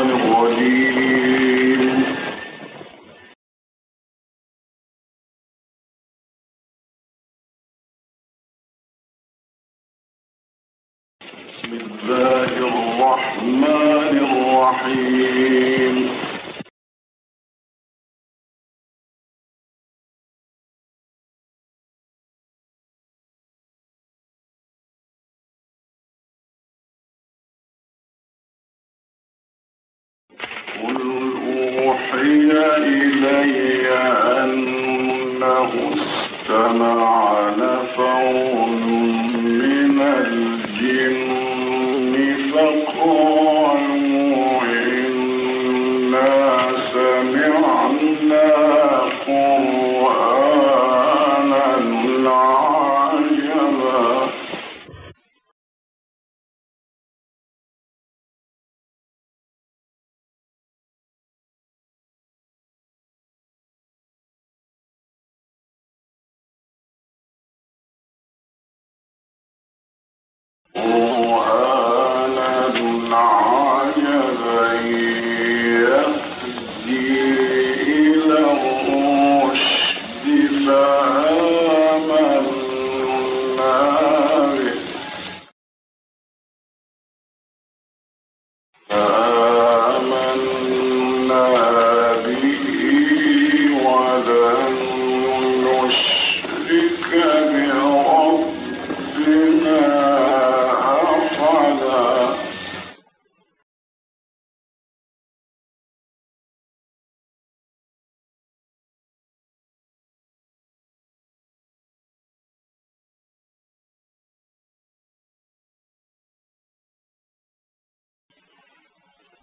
الشيطان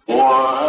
وأنه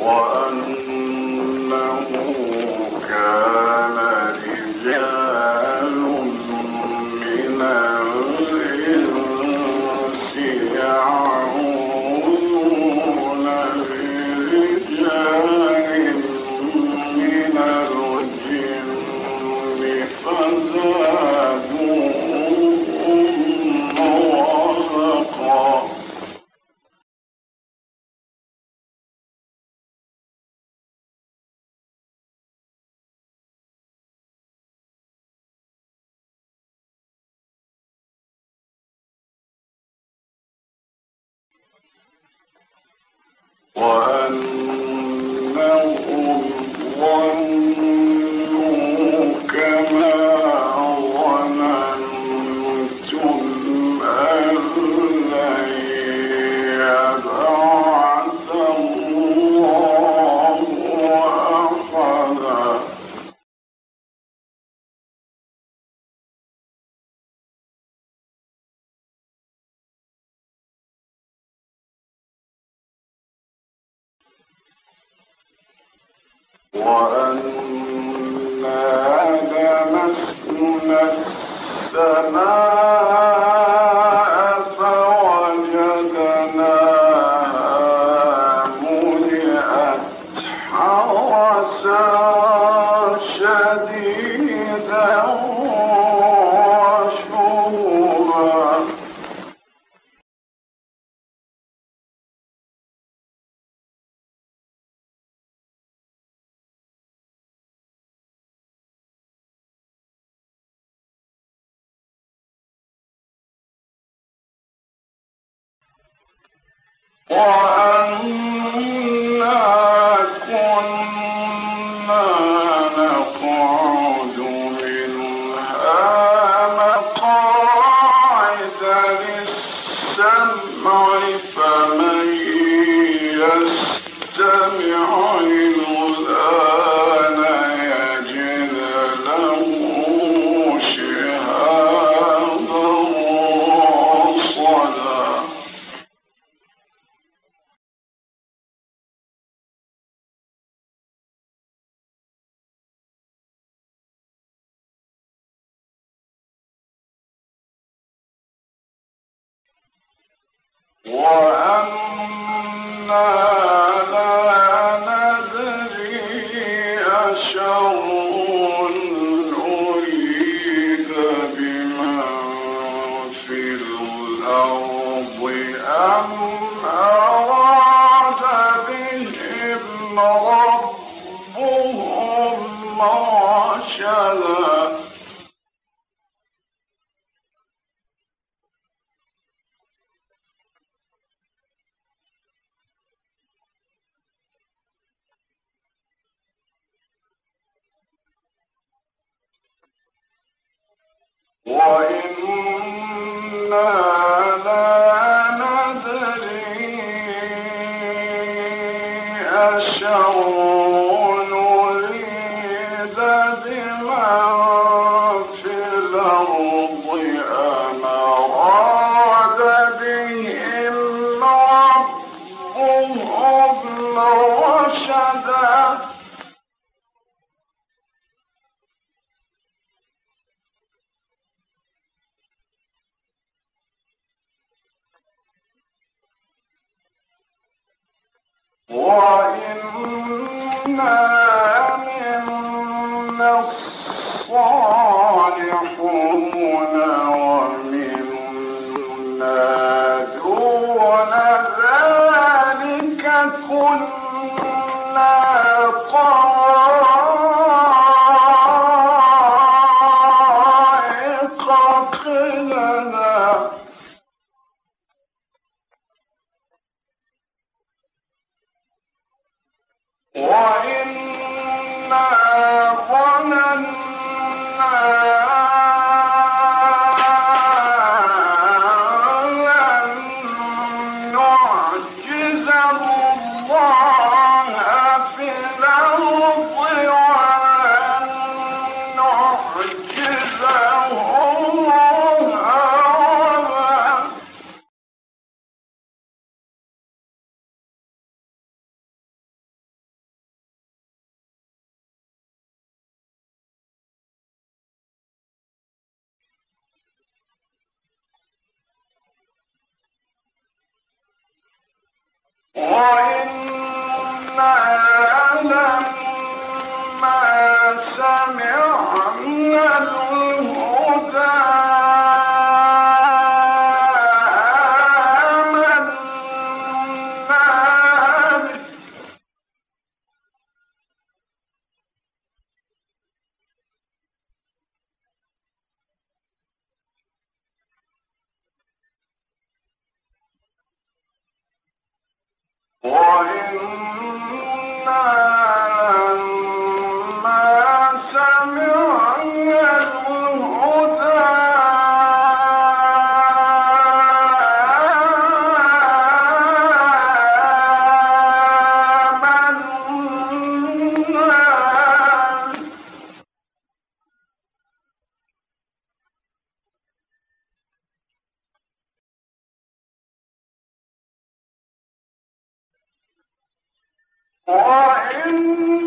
وأنه وأنهم ظنوا وأنا وإنا وإن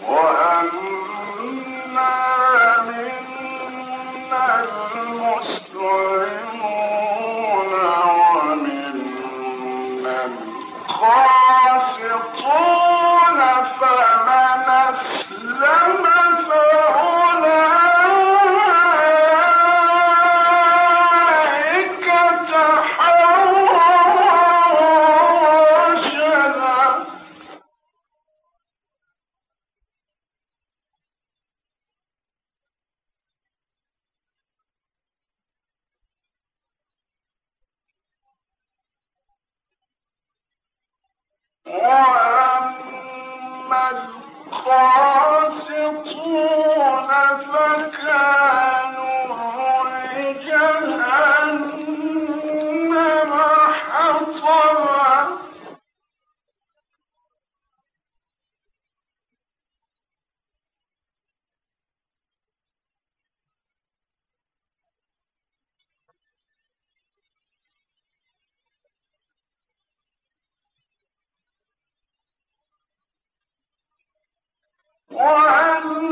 وأما وأن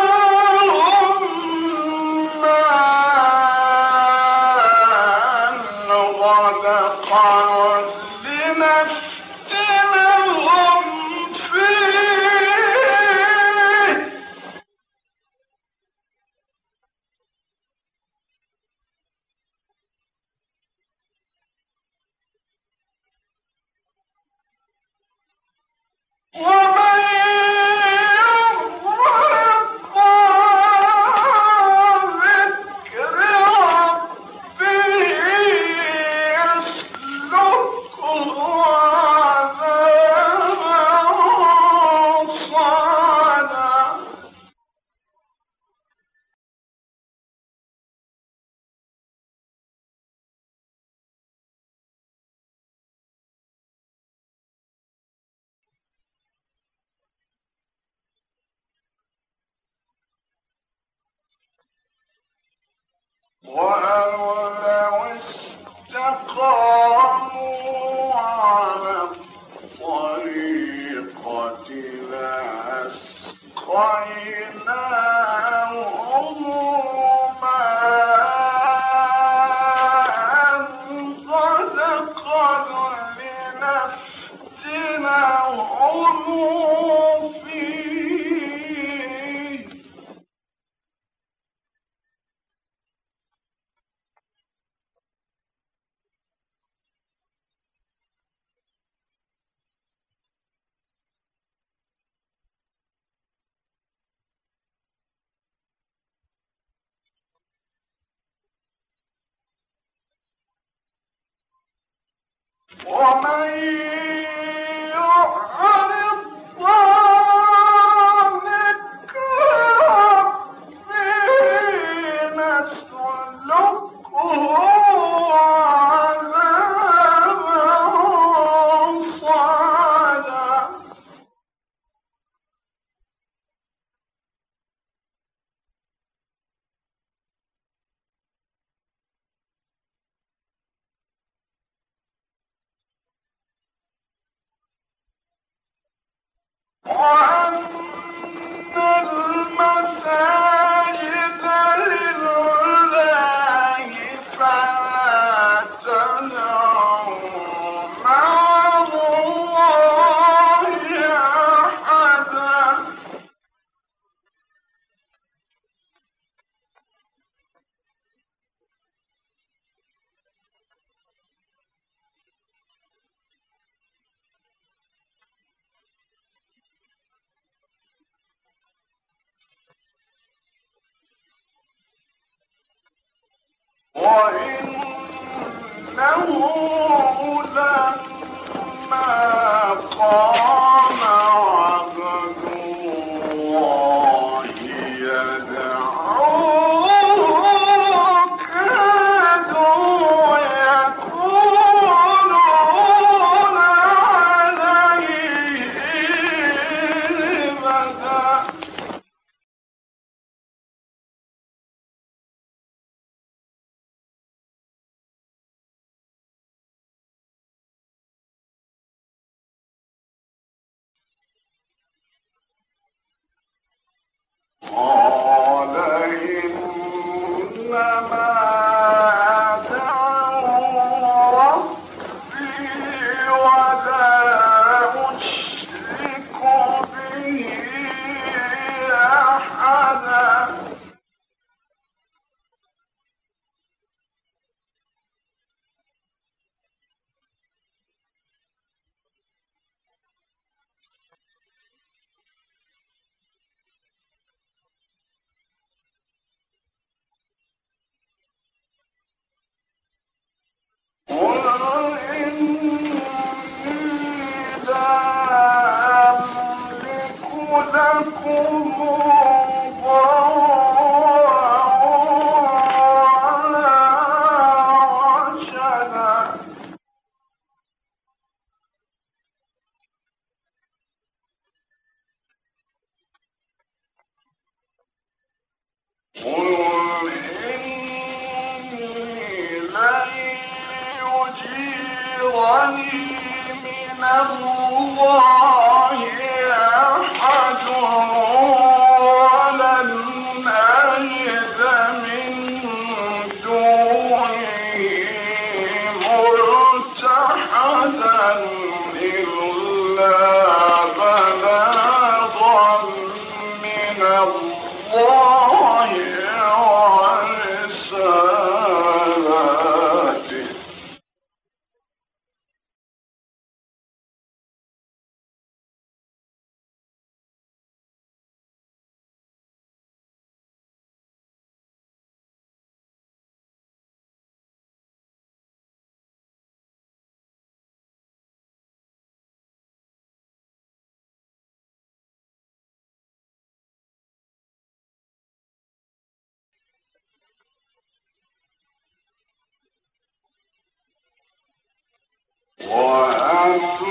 وأنه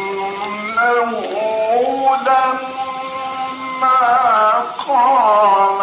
لما قام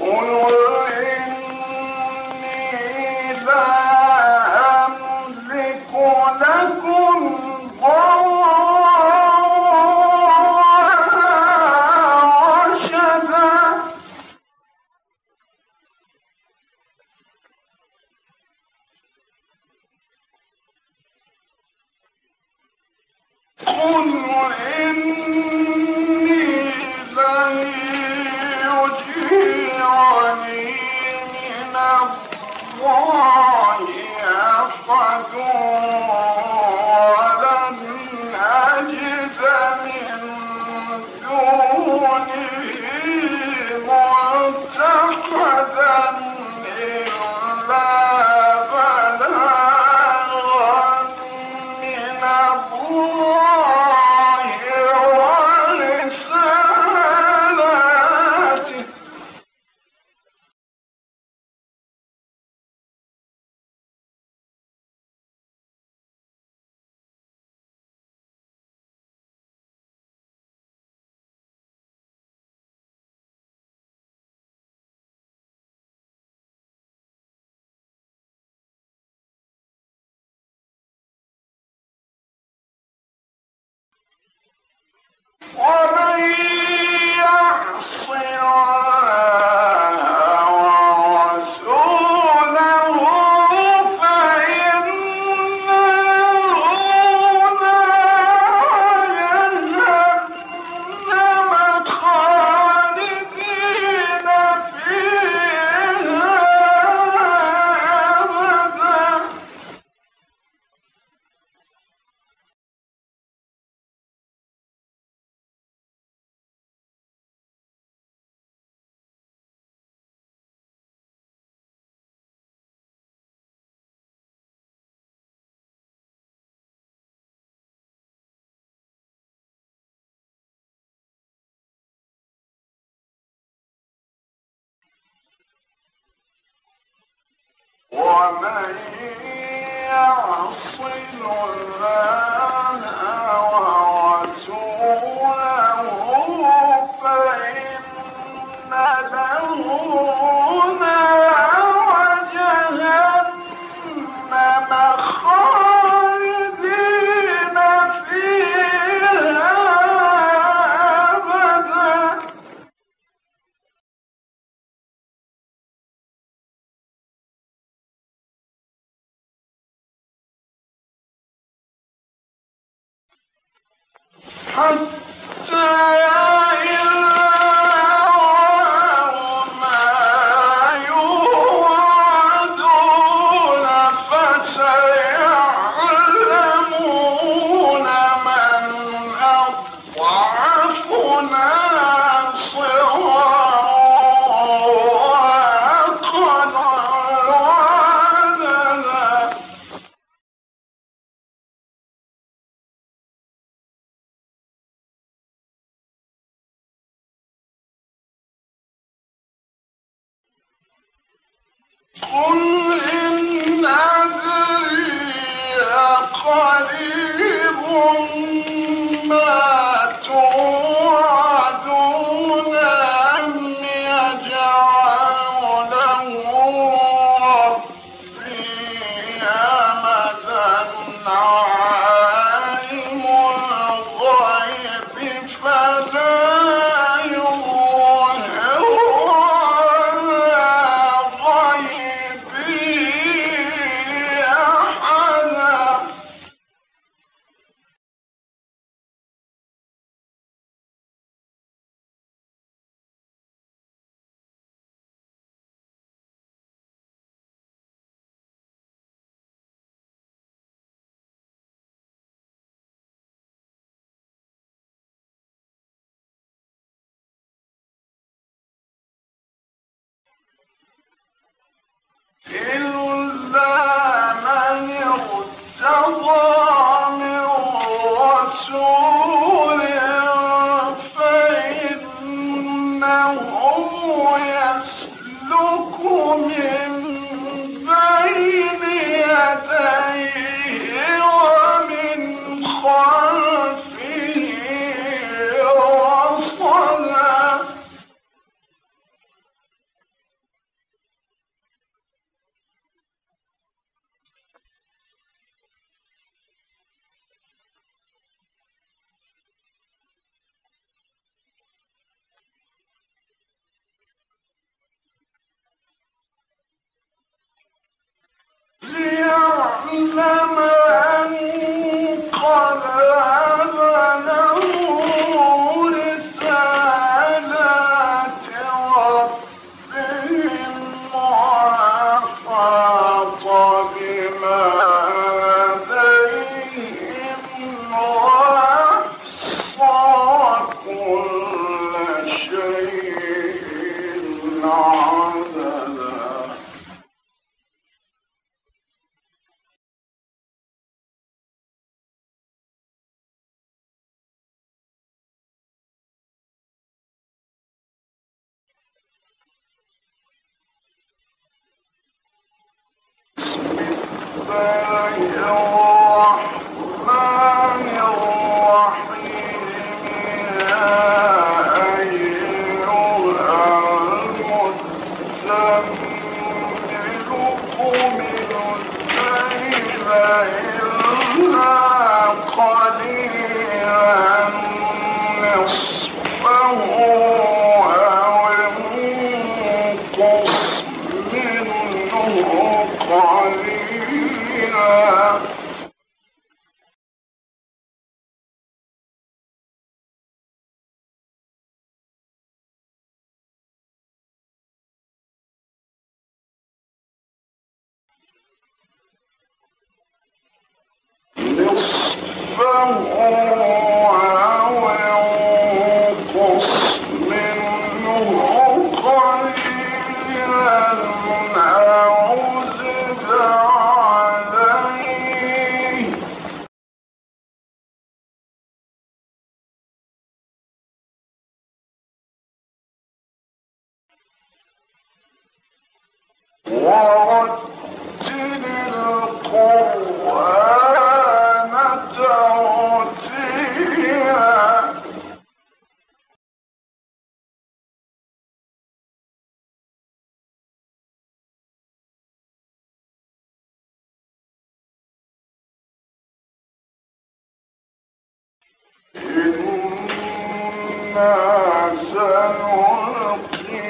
قل ومن يعص الله قل سنلقي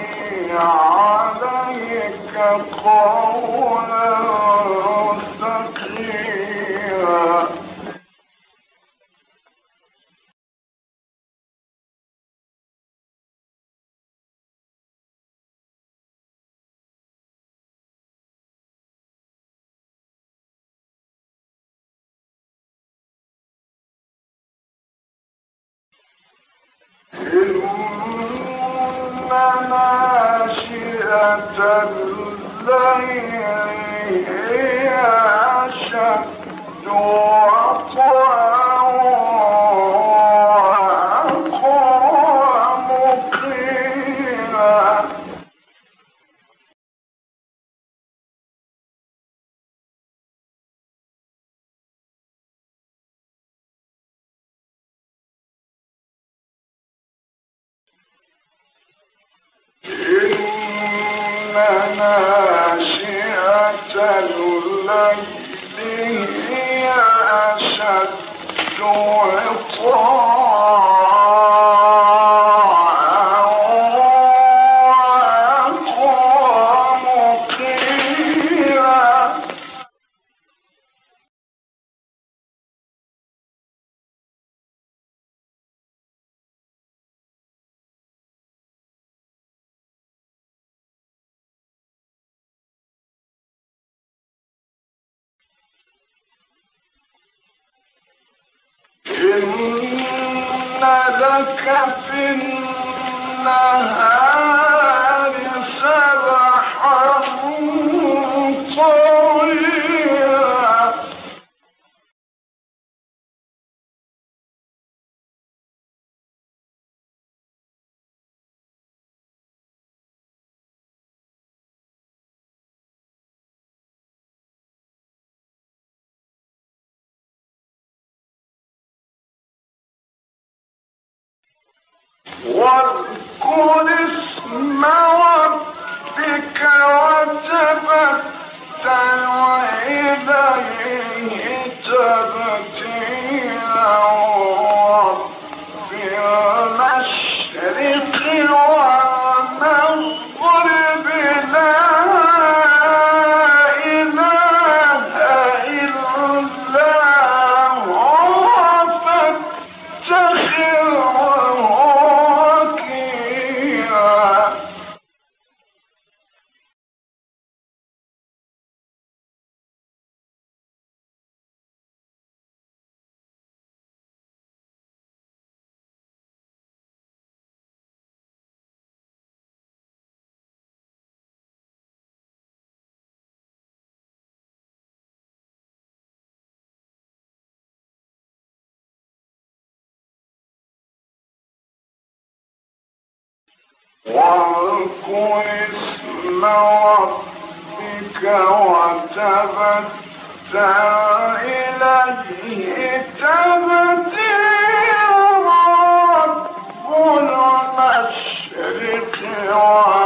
عليك قولا إن لك في النهار. one واذكر اسم ربك وتبتل إليه تبتيرا رب المشرق والمغرب.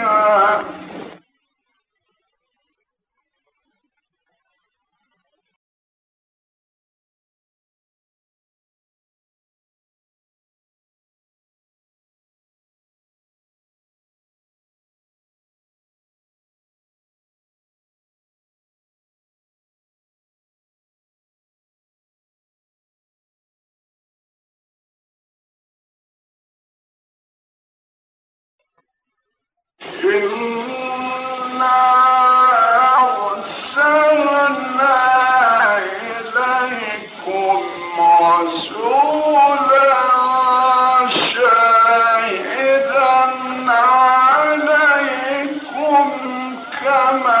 Mama.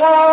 Allah.